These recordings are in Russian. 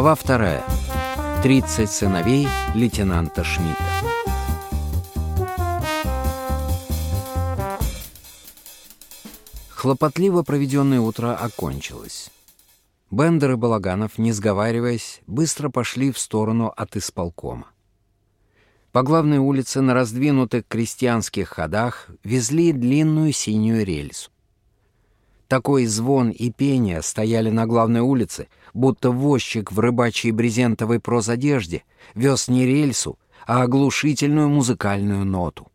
Глава вторая. Тридцать сыновей лейтенанта Шмидта. Хлопотливо проведенное утро окончилось. Бендер и Балаганов, не сговариваясь, быстро пошли в сторону от исполкома. По главной улице на раздвинутых крестьянских ходах везли длинную синюю рельсу. Такой звон и пение стояли на главной улице, будто возчик в рыбачьей брезентовой прозодежде вез не рельсу, а оглушительную музыкальную ноту.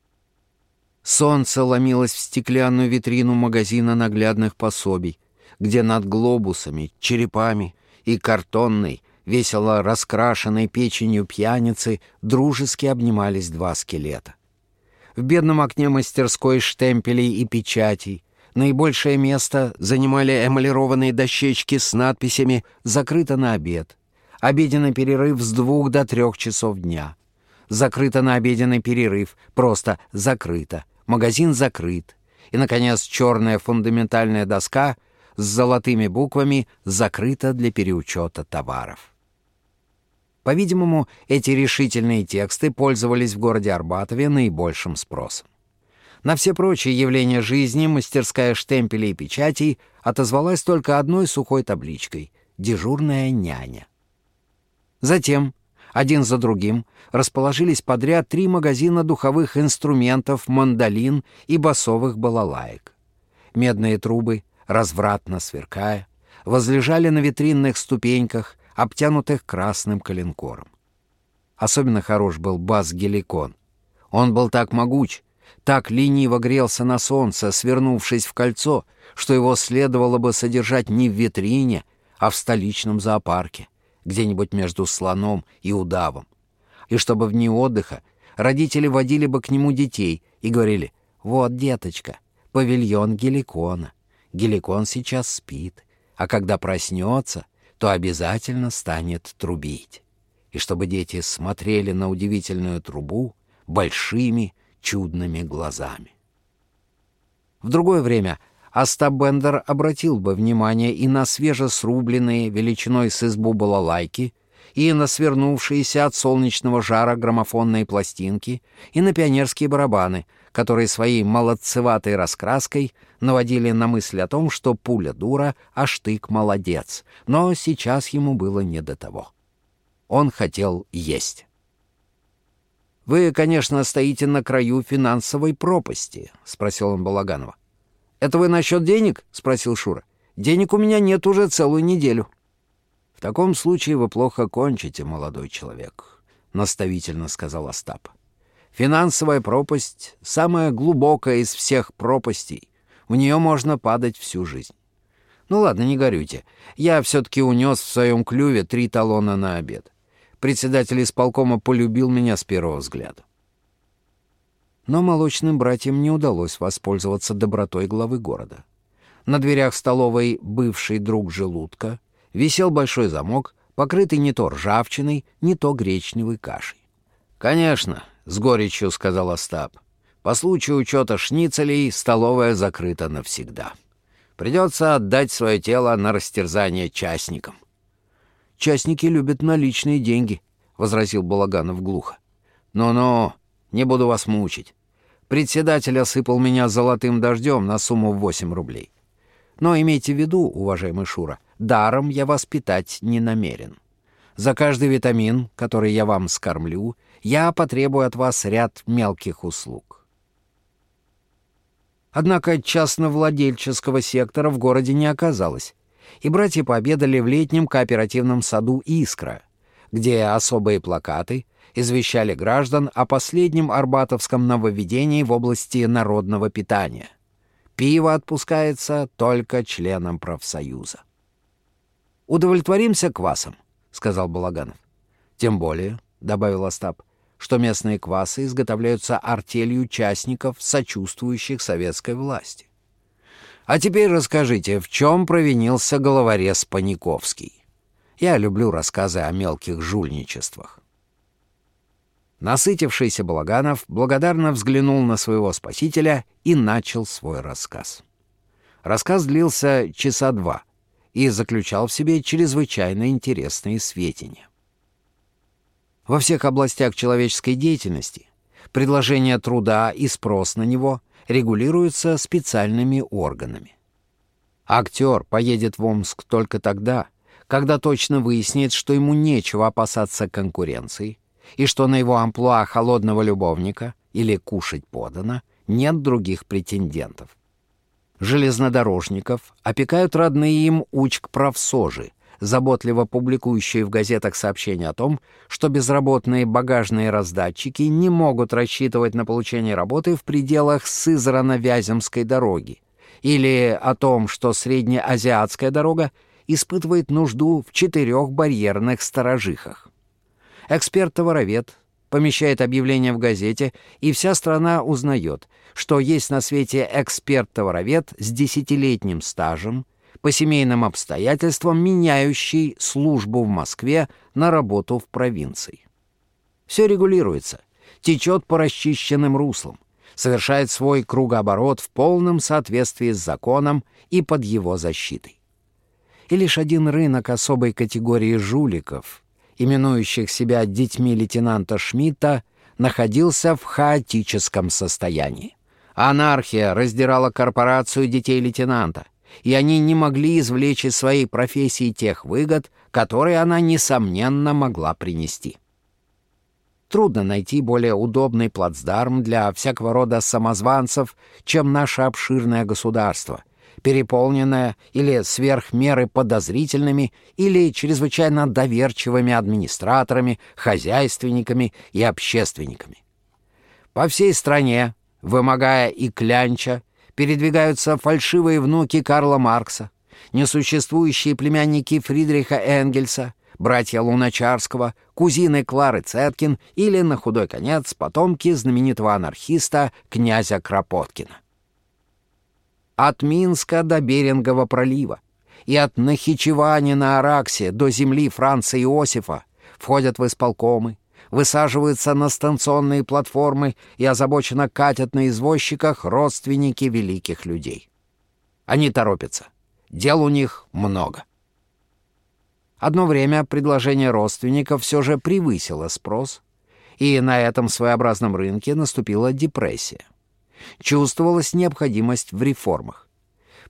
Солнце ломилось в стеклянную витрину магазина наглядных пособий, где над глобусами, черепами и картонной, весело раскрашенной печенью пьяницы дружески обнимались два скелета. В бедном окне мастерской штемпелей и печатей Наибольшее место занимали эмалированные дощечки с надписями «Закрыто на обед», «Обеденный перерыв с двух до трех часов дня», «Закрыто на обеденный перерыв», просто «Закрыто», «Магазин закрыт», и, наконец, черная фундаментальная доска с золотыми буквами «Закрыто для переучета товаров». По-видимому, эти решительные тексты пользовались в городе Арбатове наибольшим спросом. На все прочие явления жизни мастерская штемпелей и печатей отозвалась только одной сухой табличкой — «Дежурная няня». Затем, один за другим, расположились подряд три магазина духовых инструментов, мандолин и басовых балалаек. Медные трубы, развратно сверкая, возлежали на витринных ступеньках, обтянутых красным коленкором. Особенно хорош был бас-геликон. Он был так могуч, так лениво грелся на солнце, свернувшись в кольцо, что его следовало бы содержать не в витрине, а в столичном зоопарке, где-нибудь между слоном и удавом. И чтобы в дни отдыха родители водили бы к нему детей и говорили «Вот, деточка, павильон геликона. Геликон сейчас спит, а когда проснется, то обязательно станет трубить». И чтобы дети смотрели на удивительную трубу большими, чудными глазами. В другое время Остап Бендер обратил бы внимание и на свежесрубленные величиной с избу балалайки, и на свернувшиеся от солнечного жара граммофонные пластинки, и на пионерские барабаны, которые своей молодцеватой раскраской наводили на мысль о том, что пуля дура, а штык молодец, но сейчас ему было не до того. Он хотел есть. «Вы, конечно, стоите на краю финансовой пропасти», — спросил он Балаганова. «Это вы насчет денег?» — спросил Шура. «Денег у меня нет уже целую неделю». «В таком случае вы плохо кончите, молодой человек», — наставительно сказал Остап. «Финансовая пропасть — самая глубокая из всех пропастей. В нее можно падать всю жизнь. Ну ладно, не горюйте. Я все-таки унес в своем клюве три талона на обед. Председатель исполкома полюбил меня с первого взгляда. Но молочным братьям не удалось воспользоваться добротой главы города. На дверях столовой бывший друг желудка висел большой замок, покрытый не то ржавчиной, не то гречневой кашей. «Конечно», — с горечью сказал Остап, — «по случаю учета шницелей столовая закрыта навсегда. Придется отдать свое тело на растерзание частникам. Частники любят наличные деньги», — возразил Балаганов глухо. «Ну-ну, не буду вас мучить. Председатель осыпал меня золотым дождем на сумму в 8 рублей. Но имейте в виду, уважаемый Шура, даром я вас питать не намерен. За каждый витамин, который я вам скормлю, я потребую от вас ряд мелких услуг». Однако частновладельческого сектора в городе не оказалось, и братья пообедали в летнем кооперативном саду «Искра», где особые плакаты извещали граждан о последнем арбатовском нововведении в области народного питания. Пиво отпускается только членам профсоюза. «Удовлетворимся квасом», — сказал Балаганов. «Тем более», — добавил Остап, — «что местные квасы изготовляются артелью участников, сочувствующих советской власти». А теперь расскажите, в чем провинился головорез Паниковский? Я люблю рассказы о мелких жульничествах. Насытившийся Балаганов благодарно взглянул на своего спасителя и начал свой рассказ. Рассказ длился часа два, и заключал в себе чрезвычайно интересные сведения. Во всех областях человеческой деятельности предложение труда и спрос на него регулируются специальными органами. Актер поедет в Омск только тогда, когда точно выяснит, что ему нечего опасаться конкуренции и что на его амплуа холодного любовника или кушать подано нет других претендентов. Железнодорожников опекают родные им учк-правсожи, заботливо публикующие в газетах сообщения о том, что безработные багажные раздатчики не могут рассчитывать на получение работы в пределах Сызрано-Вяземской дороги, или о том, что среднеазиатская дорога испытывает нужду в четырех барьерных сторожихах. Эксперт-товаровед помещает объявление в газете, и вся страна узнает, что есть на свете эксперт-товаровед с десятилетним стажем, по семейным обстоятельствам меняющий службу в Москве на работу в провинции. Все регулируется, течет по расчищенным руслам, совершает свой кругооборот в полном соответствии с законом и под его защитой. И лишь один рынок особой категории жуликов, именующих себя детьми лейтенанта Шмидта, находился в хаотическом состоянии. Анархия раздирала корпорацию детей лейтенанта, и они не могли извлечь из своей профессии тех выгод, которые она, несомненно, могла принести. Трудно найти более удобный плацдарм для всякого рода самозванцев, чем наше обширное государство, переполненное или сверх меры подозрительными или чрезвычайно доверчивыми администраторами, хозяйственниками и общественниками. По всей стране, вымогая и клянча, передвигаются фальшивые внуки Карла Маркса, несуществующие племянники Фридриха Энгельса — братья Луначарского, кузины Клары Цеткин или, на худой конец, потомки знаменитого анархиста князя Кропоткина. От Минска до Берингового пролива и от Нахичевани на Араксе до земли Франца Иосифа входят в исполкомы, высаживаются на станционные платформы и озабоченно катят на извозчиках родственники великих людей. Они торопятся. Дел у них много. Одно время предложение родственников все же превысило спрос, и на этом своеобразном рынке наступила депрессия. Чувствовалась необходимость в реформах.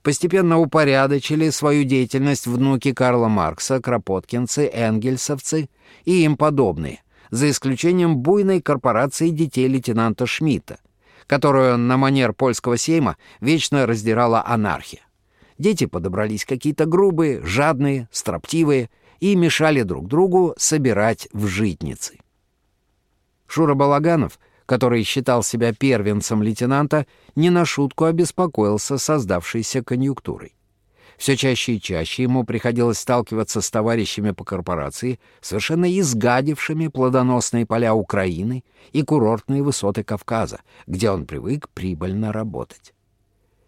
Постепенно упорядочили свою деятельность внуки Карла Маркса, кропоткинцы, энгельсовцы и им подобные, за исключением буйной корпорации детей лейтенанта Шмидта, которую на манер польского сейма вечно раздирала анархия. Дети подобрались какие-то грубые, жадные, строптивые и мешали друг другу собирать в житницы. Шура Балаганов, который считал себя первенцем лейтенанта, не на шутку обеспокоился создавшейся конъюнктурой. Все чаще и чаще ему приходилось сталкиваться с товарищами по корпорации, совершенно изгадившими плодоносные поля Украины и курортные высоты Кавказа, где он привык прибыльно работать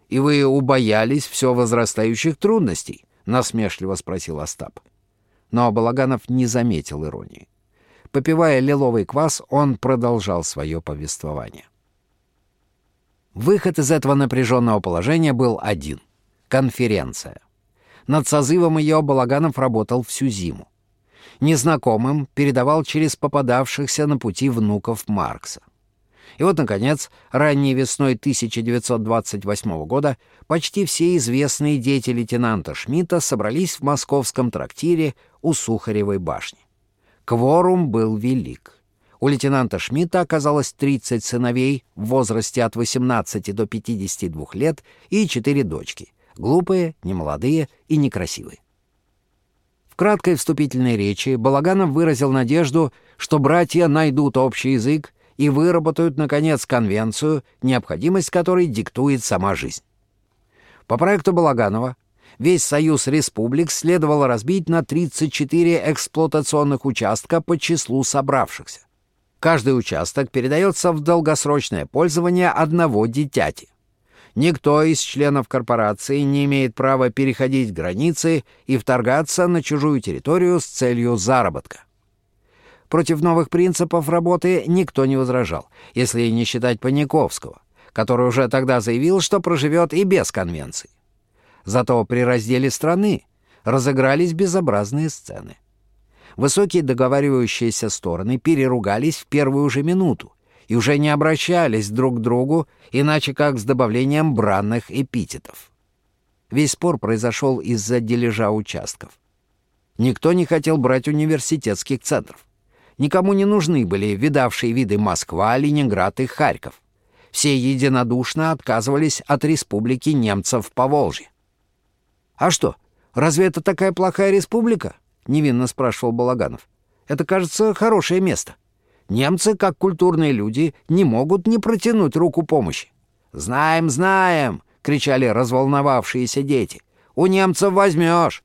и вы убоялись все возрастающих трудностей?» — насмешливо спросил Остап. Но Балаганов не заметил иронии. Попивая лиловый квас, он продолжал свое повествование. Выход из этого напряженного положения был один — конференция. Над созывом ее Балаганов работал всю зиму. Незнакомым передавал через попадавшихся на пути внуков Маркса. И вот, наконец, ранней весной 1928 года почти все известные дети лейтенанта Шмидта собрались в московском трактире у Сухаревой башни. Кворум был велик. У лейтенанта Шмидта оказалось 30 сыновей в возрасте от 18 до 52 лет и 4 дочки — глупые, немолодые и некрасивые. В краткой вступительной речи Балаганов выразил надежду, что братья найдут общий язык и выработают, наконец, конвенцию, необходимость которой диктует сама жизнь. По проекту Балаганова весь Союз Республик следовало разбить на 34 эксплуатационных участка по числу собравшихся. Каждый участок передается в долгосрочное пользование одного дитяти. Никто из членов корпорации не имеет права переходить границы и вторгаться на чужую территорию с целью заработка. Против новых принципов работы никто не возражал, если не считать Паниковского, который уже тогда заявил, что проживет и без конвенций. Зато при разделе страны разыгрались безобразные сцены. Высокие договаривающиеся стороны переругались в первую же минуту и уже не обращались друг к другу, иначе как с добавлением бранных эпитетов. Весь спор произошел из-за дележа участков. Никто не хотел брать университетских центров. Никому не нужны были видавшие виды Москва, Ленинград и Харьков. Все единодушно отказывались от республики немцев по Волжье. «А что, разве это такая плохая республика?» — невинно спрашивал Балаганов. «Это, кажется, хорошее место. Немцы, как культурные люди, не могут не протянуть руку помощи». «Знаем, знаем!» — кричали разволновавшиеся дети. «У немцев возьмешь!»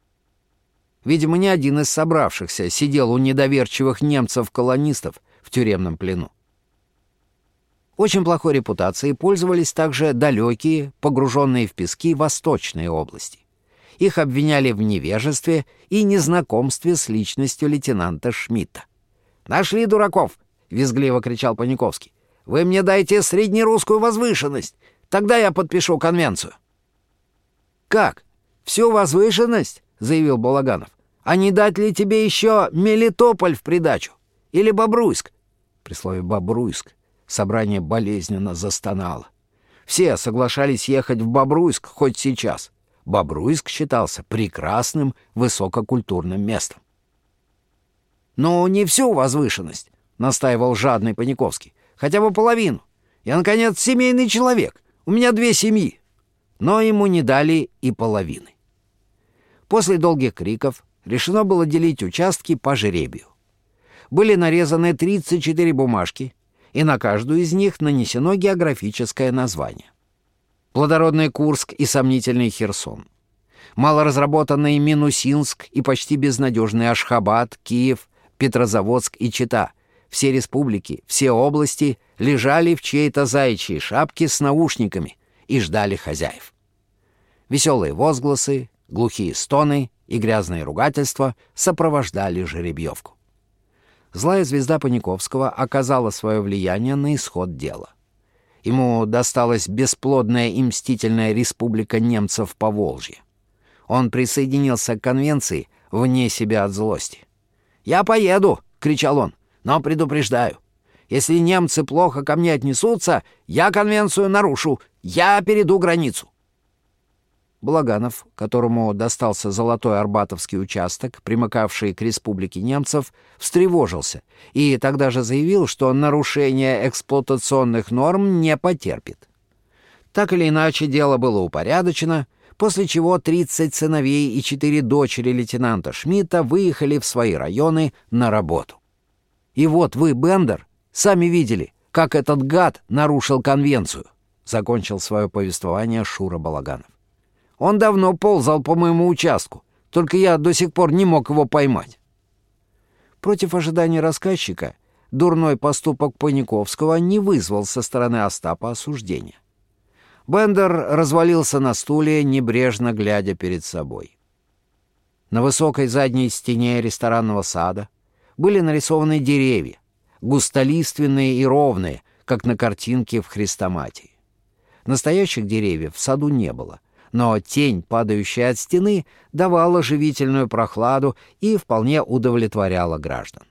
Видимо, ни один из собравшихся сидел у недоверчивых немцев-колонистов в тюремном плену. Очень плохой репутацией пользовались также далекие, погруженные в пески восточные области. Их обвиняли в невежестве и незнакомстве с личностью лейтенанта Шмидта. «Нашли дураков!» — визгливо кричал Паниковский. «Вы мне дайте среднерусскую возвышенность, тогда я подпишу конвенцию». «Как? Всю возвышенность?» — заявил Балаганов. «А не дать ли тебе еще Мелитополь в придачу? Или Бобруйск?» При слове «Бобруйск» собрание болезненно застонало. Все соглашались ехать в Бобруйск хоть сейчас. Бобруйск считался прекрасным высококультурным местом. «Ну, не всю возвышенность», — настаивал жадный Паниковский. «Хотя бы половину. Я, наконец, семейный человек. У меня две семьи». Но ему не дали и половины. После долгих криков решено было делить участки по жеребию. Были нарезаны 34 бумажки, и на каждую из них нанесено географическое название плодородный Курск и сомнительный Херсон, малоразработанный Минусинск и почти безнадежный Ашхабад, Киев, Петрозаводск и Чита. Все республики, все области лежали в чьей-то заячьей шапке с наушниками и ждали хозяев. Веселые возгласы, глухие стоны и грязные ругательства сопровождали жеребьевку. Злая звезда Паниковского оказала свое влияние на исход дела. Ему досталась бесплодная и мстительная республика немцев по Волжье. Он присоединился к конвенции вне себя от злости. «Я поеду!» — кричал он. «Но предупреждаю, если немцы плохо ко мне отнесутся, я конвенцию нарушу, я перейду границу. Благанов, которому достался золотой арбатовский участок, примыкавший к республике немцев, встревожился и тогда же заявил, что нарушение эксплуатационных норм не потерпит. Так или иначе, дело было упорядочено, после чего 30 сыновей и 4 дочери лейтенанта Шмидта выехали в свои районы на работу. И вот вы, Бендер, сами видели, как этот гад нарушил конвенцию, закончил свое повествование Шура Балаганов. Он давно ползал по моему участку, только я до сих пор не мог его поймать. Против ожидания рассказчика дурной поступок Паниковского не вызвал со стороны Остапа осуждения. Бендер развалился на стуле, небрежно глядя перед собой. На высокой задней стене ресторанного сада были нарисованы деревья, густолиственные и ровные, как на картинке в Христоматии. Настоящих деревьев в саду не было, но тень, падающая от стены, давала живительную прохладу и вполне удовлетворяла граждан.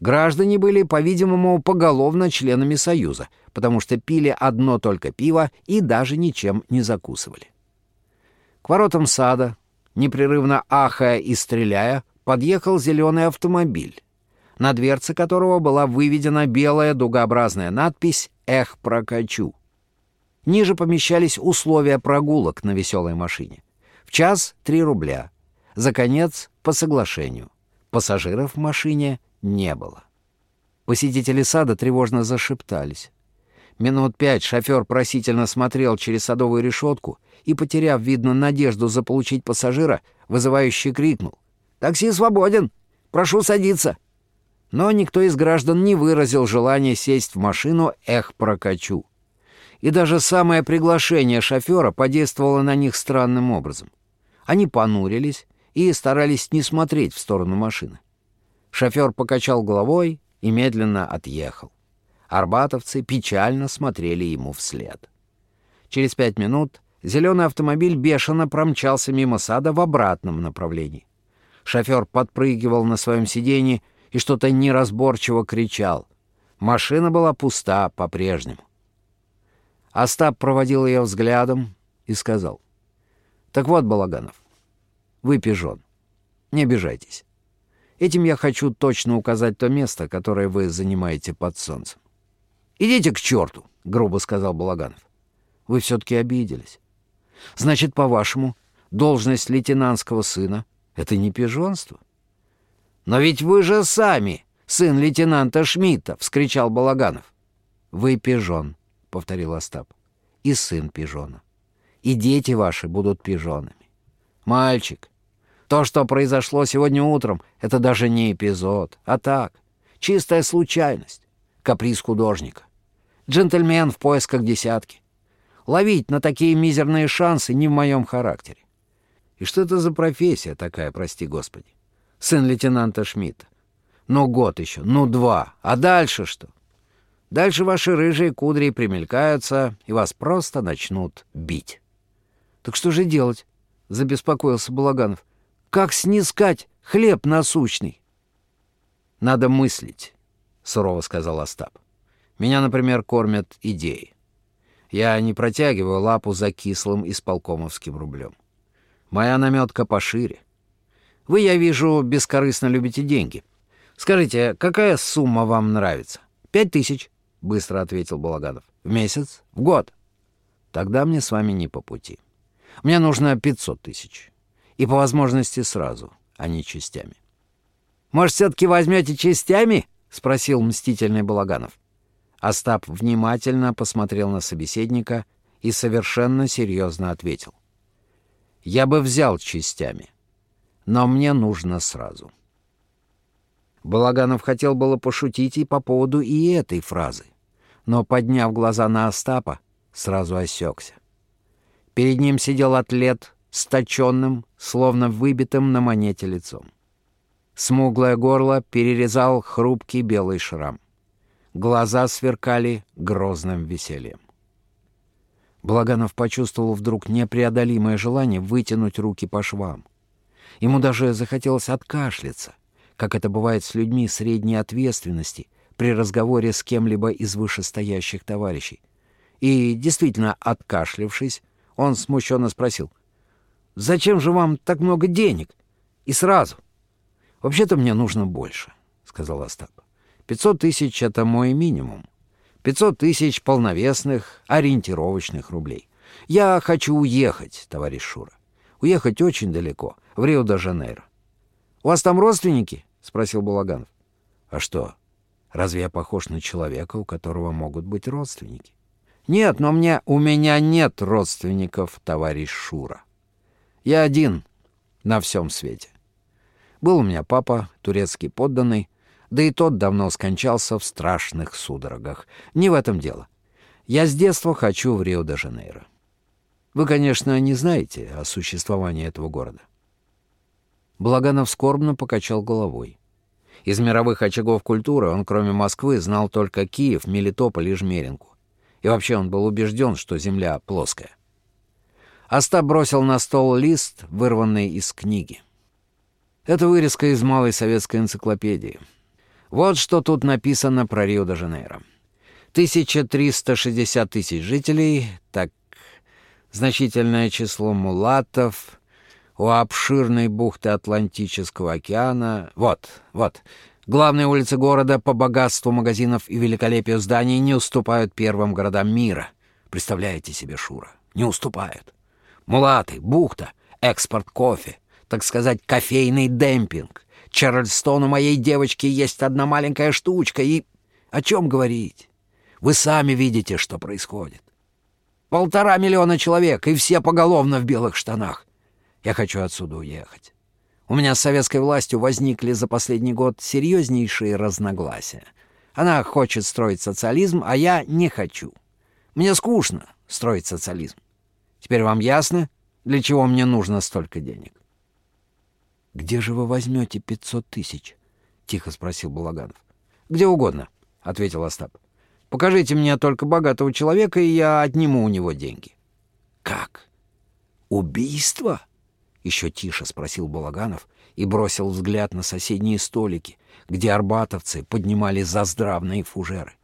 Граждане были, по-видимому, поголовно членами Союза, потому что пили одно только пиво и даже ничем не закусывали. К воротам сада, непрерывно ахая и стреляя, подъехал зеленый автомобиль, на дверце которого была выведена белая дугообразная надпись «Эх, прокачу». Ниже помещались условия прогулок на веселой машине. В час — 3 рубля. За конец — по соглашению. Пассажиров в машине не было. Посетители сада тревожно зашептались. Минут пять шофер просительно смотрел через садовую решетку и, потеряв, видно, надежду заполучить пассажира, вызывающе крикнул. «Такси свободен! Прошу садиться!» Но никто из граждан не выразил желания сесть в машину «Эх, прокачу» и даже самое приглашение шофера подействовало на них странным образом. Они понурились и старались не смотреть в сторону машины. Шофер покачал головой и медленно отъехал. Арбатовцы печально смотрели ему вслед. Через пять минут Зеленый автомобиль бешено промчался мимо сада в обратном направлении. Шофер подпрыгивал на своем сиденье и что-то неразборчиво кричал. Машина была пуста по-прежнему. Остап проводил ее взглядом и сказал. «Так вот, Балаганов, вы пижон. Не обижайтесь. Этим я хочу точно указать то место, которое вы занимаете под солнцем». «Идите к черту!» — грубо сказал Балаганов. «Вы все-таки обиделись. Значит, по-вашему, должность лейтенантского сына — это не пижонство?» «Но ведь вы же сами сын лейтенанта Шмидта!» — вскричал Балаганов. «Вы пижон», — повторил Остап, — «и сын пижона. И дети ваши будут пижонами. Мальчик, то, что произошло сегодня утром, это даже не эпизод, а так, чистая случайность, каприз художника. Джентльмен в поисках десятки. Ловить на такие мизерные шансы не в моем характере. И что это за профессия такая, прости господи? Сын лейтенанта Шмидта. Ну, год еще, ну, два. А дальше что? Дальше ваши рыжие кудри примелькаются, и вас просто начнут бить. Так что же делать? Забеспокоился Балаганов. Как снискать хлеб насущный? Надо мыслить, сурово сказал Остап. Меня, например, кормят идеи. Я не протягиваю лапу за кислым исполкомовским рублем. Моя наметка пошире. Вы, я вижу, бескорыстно любите деньги. Скажите, какая сумма вам нравится? Пять тысяч, — быстро ответил Балаганов. В месяц? В год? Тогда мне с вами не по пути. Мне нужно пятьсот тысяч. И по возможности сразу, а не частями. «Может, все-таки возьмете частями?» — спросил мстительный Балаганов. Остап внимательно посмотрел на собеседника и совершенно серьезно ответил. «Я бы взял частями, но мне нужно сразу». Балаганов хотел было пошутить и по поводу и этой фразы, но, подняв глаза на Остапа, сразу осекся. Перед ним сидел атлет с точенным, словно выбитым на монете лицом. Смуглое горло перерезал хрупкий белый шрам. Глаза сверкали грозным весельем. Благанов почувствовал вдруг непреодолимое желание вытянуть руки по швам. Ему даже захотелось откашляться, как это бывает с людьми средней ответственности при разговоре с кем-либо из вышестоящих товарищей. И, действительно, откашлившись, он смущенно спросил, «Зачем же вам так много денег? И сразу?» «Вообще-то мне нужно больше», — сказал Остап. Пятьсот тысяч — это мой минимум. Пятьсот тысяч полновесных, ориентировочных рублей. Я хочу уехать, товарищ Шура. Уехать очень далеко, в Рио-де-Жанейро. — У вас там родственники? — спросил Балаганов. — А что, разве я похож на человека, у которого могут быть родственники? — Нет, но мне... У меня нет родственников, товарищ Шура. Я один на всем свете. Был у меня папа, турецкий подданный, да и тот давно скончался в страшных судорогах. Не в этом дело. Я с детства хочу в Рио-де-Жанейро. Вы, конечно, не знаете о существовании этого города. Благанов скорбно покачал головой. Из мировых очагов культуры он, кроме Москвы, знал только Киев, Мелитополь и Жмеринку. И вообще он был убежден, что земля плоская. Остап бросил на стол лист, вырванный из книги. Это вырезка из малой советской энциклопедии — вот что тут написано про Рио-де-Жанейро. 1360 тысяч жителей, так, значительное число мулатов, у обширной бухты Атлантического океана. Вот, вот. Главные улицы города по богатству магазинов и великолепию зданий не уступают первым городам мира. Представляете себе, Шура, не уступают. Мулаты, бухта, экспорт кофе, так сказать, кофейный демпинг — Чарльстон у моей девочки есть одна маленькая штучка, и... О чем говорить? Вы сами видите, что происходит. Полтора миллиона человек, и все поголовно в белых штанах. Я хочу отсюда уехать. У меня с советской властью возникли за последний год серьезнейшие разногласия. Она хочет строить социализм, а я не хочу. Мне скучно строить социализм. Теперь вам ясно, для чего мне нужно столько денег? «Где же вы возьмете пятьсот тысяч?» — тихо спросил Балаганов. «Где угодно», — ответил Остап. «Покажите мне только богатого человека, и я отниму у него деньги». «Как? «Убийство?» — еще тише спросил Балаганов и бросил взгляд на соседние столики, где арбатовцы поднимали заздравные фужеры.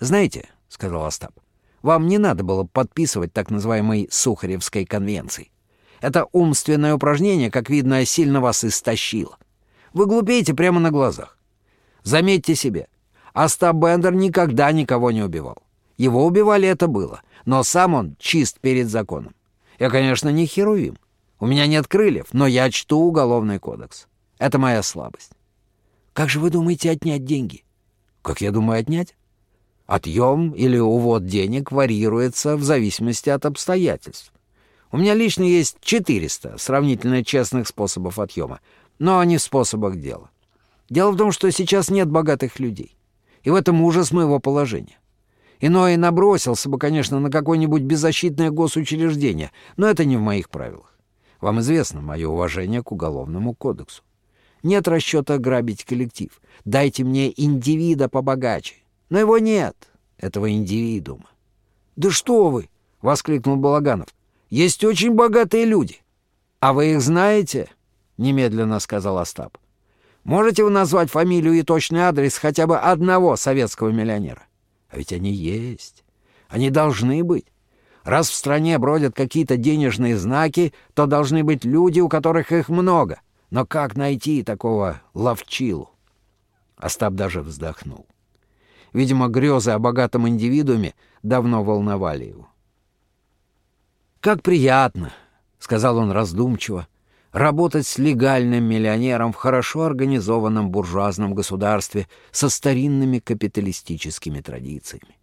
«Знаете, — сказал Остап, — вам не надо было подписывать так называемой Сухаревской конвенции. Это умственное упражнение, как видно, сильно вас истощило. Вы глупеете прямо на глазах. Заметьте себе, Остап Бендер никогда никого не убивал. Его убивали, это было, но сам он чист перед законом. Я, конечно, не херувим. У меня нет крыльев, но я чту уголовный кодекс. Это моя слабость. Как же вы думаете отнять деньги? Как я думаю отнять? Отъем или увод денег варьируется в зависимости от обстоятельств. У меня лично есть 400 сравнительно честных способов отъема, но не в способах дела. Дело в том, что сейчас нет богатых людей. И в этом ужас моего положения. Иной набросился бы, конечно, на какое-нибудь беззащитное госучреждение, но это не в моих правилах. Вам известно мое уважение к Уголовному кодексу. Нет расчета грабить коллектив. Дайте мне индивида побогаче. Но его нет, этого индивидуума. «Да что вы!» — воскликнул Балаганов. «Есть очень богатые люди». «А вы их знаете?» — немедленно сказал Остап. Можете вы назвать фамилию и точный адрес хотя бы одного советского миллионера? А ведь они есть. Они должны быть. Раз в стране бродят какие-то денежные знаки, то должны быть люди, у которых их много. Но как найти такого ловчилу? Остап даже вздохнул. Видимо, грезы о богатом индивидууме давно волновали его. «Как приятно!» — сказал он раздумчиво, работать с легальным миллионером в хорошо организованном буржуазном государстве со старинными капиталистическими традициями.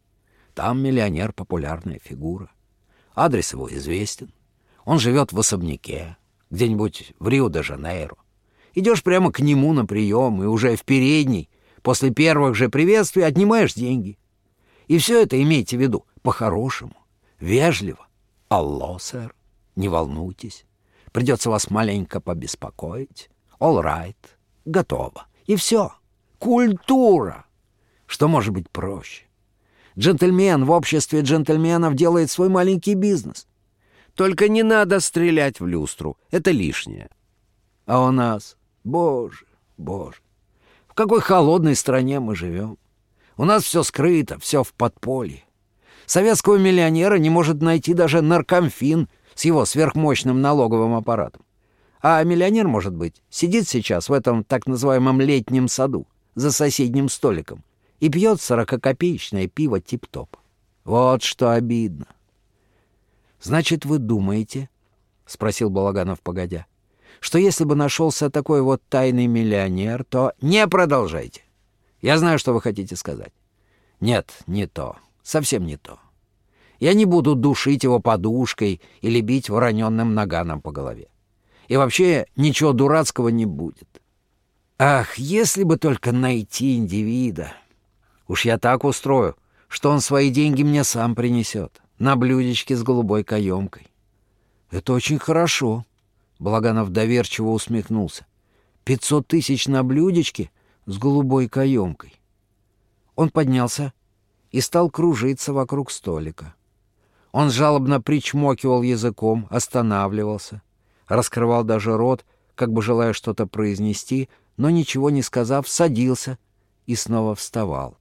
Там миллионер — популярная фигура. Адрес его известен. Он живет в особняке, где-нибудь в Рио-де-Жанейро. Идешь прямо к нему на прием, и уже в передней, после первых же приветствий, отнимаешь деньги. И все это имейте в виду по-хорошему, вежливо. Алло, сэр, не волнуйтесь. Придется вас маленько побеспокоить. All right. Готово. И все. Культура. Что может быть проще? Джентльмен в обществе джентльменов делает свой маленький бизнес. Только не надо стрелять в люстру. Это лишнее. А у нас... Боже, боже. В какой холодной стране мы живем. У нас все скрыто, все в подполье. Советского миллионера не может найти даже наркомфин с его сверхмощным налоговым аппаратом. А миллионер, может быть, сидит сейчас в этом так называемом летнем саду за соседним столиком и пьет сорококопеечное пиво тип-топ. Вот что обидно. «Значит, вы думаете, — спросил Балаганов погодя, — что если бы нашелся такой вот тайный миллионер, то... Не продолжайте. Я знаю, что вы хотите сказать. Нет, не то. Совсем не то. Я не буду душить его подушкой или бить вороненным наганом по голове. И вообще ничего дурацкого не будет. Ах, если бы только найти индивида. Уж я так устрою, что он свои деньги мне сам принесет, на блюдечке с голубой каемкой. Это очень хорошо. Благанов доверчиво усмехнулся. Пятьсот тысяч на блюдечке с голубой каемкой. Он поднялся и стал кружиться вокруг столика. Он жалобно причмокивал языком, останавливался, раскрывал даже рот, как бы желая что-то произнести, но ничего не сказав, садился и снова вставал.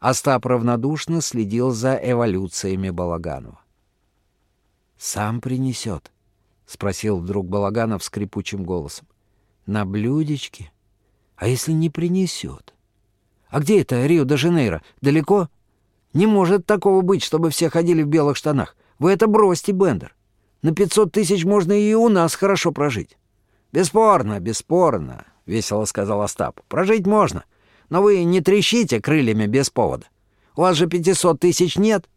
Остап равнодушно следил за эволюциями Балаганова. «Сам принесет?» — спросил вдруг Балаганов скрипучим голосом. «На блюдечке? А если не принесет? А где это Рио-де-Жанейро? Далеко?» Не может такого быть, чтобы все ходили в белых штанах. Вы это бросьте, Бендер. На пятьсот тысяч можно и у нас хорошо прожить. Бесспорно, бесспорно, — весело сказал Остап. Прожить можно, но вы не трещите крыльями без повода. У вас же пятисот тысяч нет.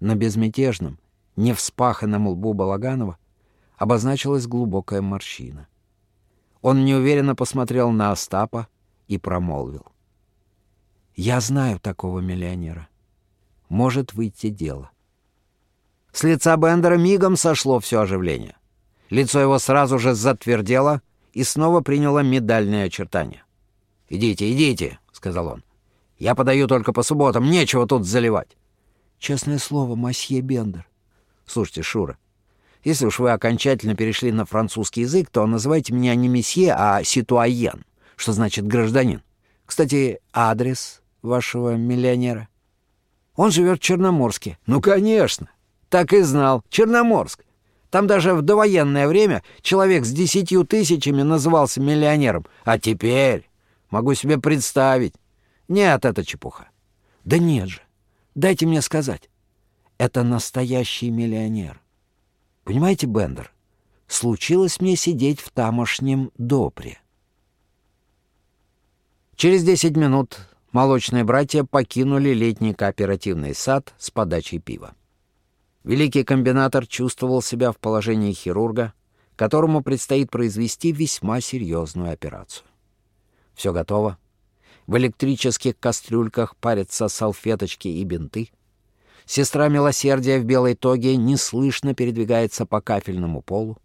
На безмятежном, не вспаханном лбу Балаганова обозначилась глубокая морщина. Он неуверенно посмотрел на Остапа и промолвил. Я знаю такого миллионера. Может выйти дело. С лица Бендера мигом сошло все оживление. Лицо его сразу же затвердело и снова приняло медальные очертания. «Идите, идите», — сказал он. «Я подаю только по субботам, нечего тут заливать». «Честное слово, масье Бендер». «Слушайте, Шура, Если уж вы окончательно перешли на французский язык, то называйте меня не месье, а ситуаен, что значит гражданин. Кстати, адрес вашего миллионера? Он живет в Черноморске. Ну, конечно. Так и знал. Черноморск. Там даже в довоенное время человек с десятью тысячами назывался миллионером. А теперь могу себе представить. Нет, это чепуха. Да нет же. Дайте мне сказать. Это настоящий миллионер. Понимаете, Бендер, случилось мне сидеть в тамошнем допре. Через десять минут молочные братья покинули летний кооперативный сад с подачей пива. Великий комбинатор чувствовал себя в положении хирурга, которому предстоит произвести весьма серьезную операцию. Все готово. В электрических кастрюльках парятся салфеточки и бинты — Сестра милосердия в белой тоге неслышно передвигается по кафельному полу.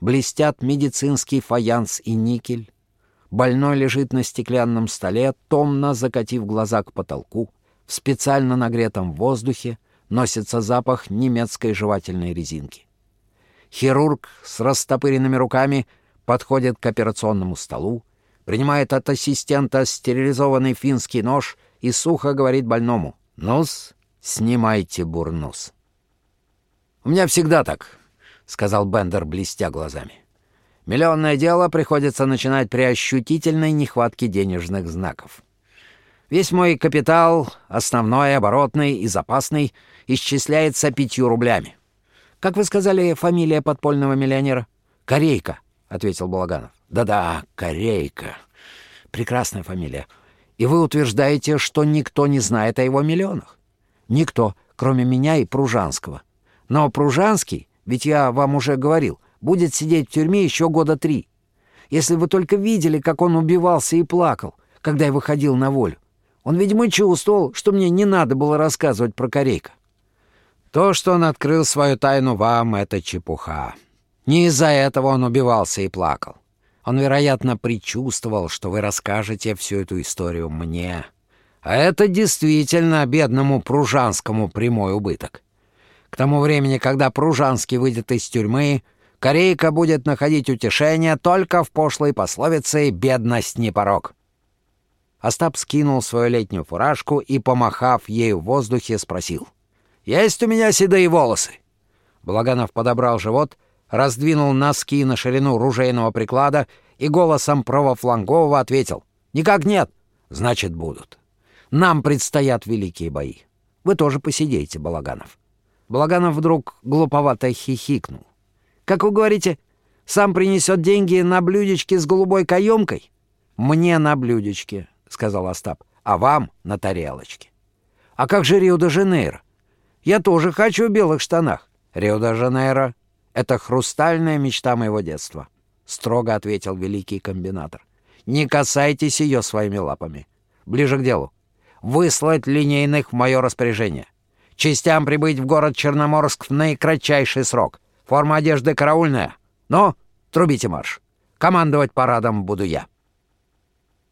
Блестят медицинский фаянс и никель. Больной лежит на стеклянном столе, томно закатив глаза к потолку. В специально нагретом воздухе носится запах немецкой жевательной резинки. Хирург с растопыренными руками подходит к операционному столу, принимает от ассистента стерилизованный финский нож и сухо говорит больному «Ну-с, Снимайте бурнус. «У меня всегда так», — сказал Бендер, блестя глазами. «Миллионное дело приходится начинать при ощутительной нехватке денежных знаков. Весь мой капитал, основной, оборотный и запасный, исчисляется пятью рублями. Как вы сказали, фамилия подпольного миллионера? Корейка, — ответил Балаганов. Да-да, Корейка. Прекрасная фамилия. И вы утверждаете, что никто не знает о его миллионах? Никто, кроме меня и Пружанского. Но Пружанский, ведь я вам уже говорил, будет сидеть в тюрьме еще года три. Если вы только видели, как он убивался и плакал, когда я выходил на волю. Он, видимо, чувствовал, что мне не надо было рассказывать про Корейка. То, что он открыл свою тайну вам, — это чепуха. Не из-за этого он убивался и плакал. Он, вероятно, предчувствовал, что вы расскажете всю эту историю мне. А это действительно бедному Пружанскому прямой убыток. К тому времени, когда Пружанский выйдет из тюрьмы, Корейка будет находить утешение только в пошлой пословице «бедность не порог». Остап скинул свою летнюю фуражку и, помахав ею в воздухе, спросил. «Есть у меня седые волосы?» Благанов подобрал живот, раздвинул носки на ширину ружейного приклада и голосом правофлангового ответил. «Никак нет, значит, будут». Нам предстоят великие бои. Вы тоже посидейте, Балаганов». Балаганов вдруг глуповато хихикнул. «Как вы говорите, сам принесет деньги на блюдечке с голубой каемкой?» «Мне на блюдечке», — сказал Остап, — «а вам на тарелочке». «А как же Рио-де-Жанейро? Я тоже хочу в белых штанах». «Рио-де-Жанейро — это хрустальная мечта моего детства», — строго ответил великий комбинатор. «Не касайтесь ее своими лапами. Ближе к делу выслать линейных в мое распоряжение. Частям прибыть в город Черноморск в наикратчайший срок. Форма одежды караульная. Но трубите марш. Командовать парадом буду я».